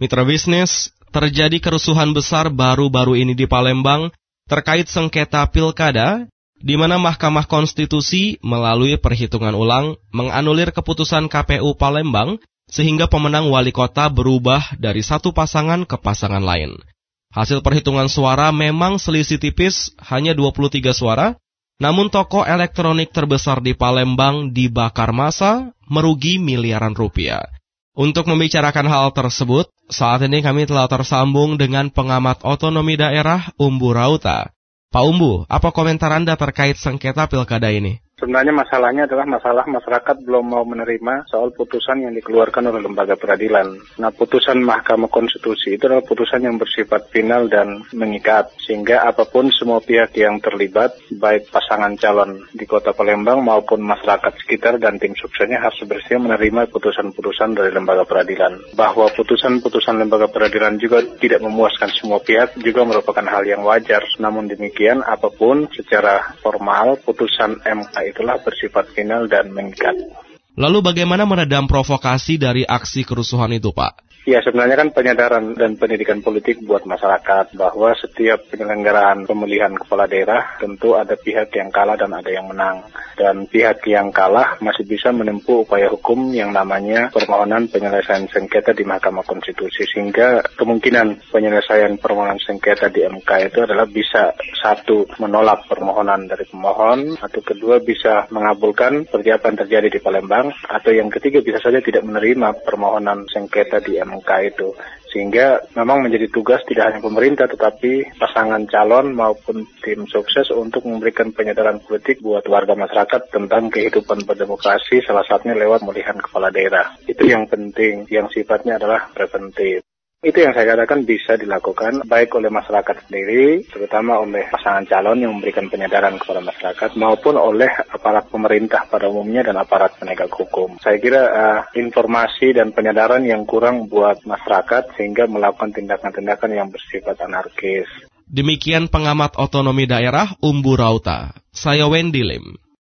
Mitra bisnis, terjadi kerusuhan besar baru-baru ini di Palembang terkait sengketa pilkada, di mana Mahkamah Konstitusi melalui perhitungan ulang menganulir keputusan KPU Palembang sehingga pemenang wali kota berubah dari satu pasangan ke pasangan lain. Hasil perhitungan suara memang selisih tipis, hanya 23 suara, namun toko elektronik terbesar di Palembang dibakar masa, merugi miliaran rupiah. Untuk membicarakan hal tersebut, saat ini kami telah tersambung dengan pengamat otonomi daerah Umbu Rauta. Pak Umbu, apa komentar Anda terkait sengketa pilkada ini? Sebenarnya masalahnya adalah masalah masyarakat belum mau menerima soal putusan yang dikeluarkan oleh lembaga peradilan. Nah, putusan Mahkamah Konstitusi itu adalah putusan yang bersifat final dan mengikat, sehingga apa pun semua pihak yang terlibat, baik pasangan calon di kota Palembang maupun masyarakat sekitar dan tim suksesnya harus bersedia menerima putusan-putusan dari lembaga peradilan. Bahwa putusan-putusan lembaga peradilan juga tidak memuaskan semua pihak juga merupakan hal yang wajar. Namun demikian, apa pun secara formal, putusan MK itulah bersifat final dan mengikat. Lalu bagaimana meredam provokasi dari aksi kerusuhan itu, Pak? Ya sebenarnya kan penyadaran dan pendidikan politik buat masyarakat bahwa setiap penyelenggaraan pemilihan kepala daerah tentu ada pihak yang kalah dan ada yang menang. Dan pihak yang kalah masih bisa menempuh upaya hukum yang namanya permohonan penyelesaian sengketa di Mahkamah Konstitusi. Sehingga kemungkinan penyelesaian permohonan sengketa di MK itu adalah bisa satu menolak permohonan dari pemohon, atau kedua bisa mengabulkan seperti terjadi di Palembang, atau yang ketiga bisa saja tidak menerima permohonan sengketa di MK MK itu. Sehingga memang menjadi tugas tidak hanya pemerintah tetapi pasangan calon maupun tim sukses untuk memberikan penyadaran politik buat warga masyarakat tentang kehidupan berdemokrasi salah satunya lewat pemilihan kepala daerah. Itu yang penting, yang sifatnya adalah preventif. Itu yang saya katakan bisa dilakukan baik oleh masyarakat sendiri, terutama oleh pasangan calon yang memberikan penyadaran kepada masyarakat, maupun oleh aparat pemerintah pada umumnya dan aparat penegak hukum. Saya kira uh, informasi dan penyadaran yang kurang buat masyarakat sehingga melakukan tindakan-tindakan yang bersifat anarkis. Demikian pengamat otonomi daerah Umbu Rauta. Saya Wendy Lim.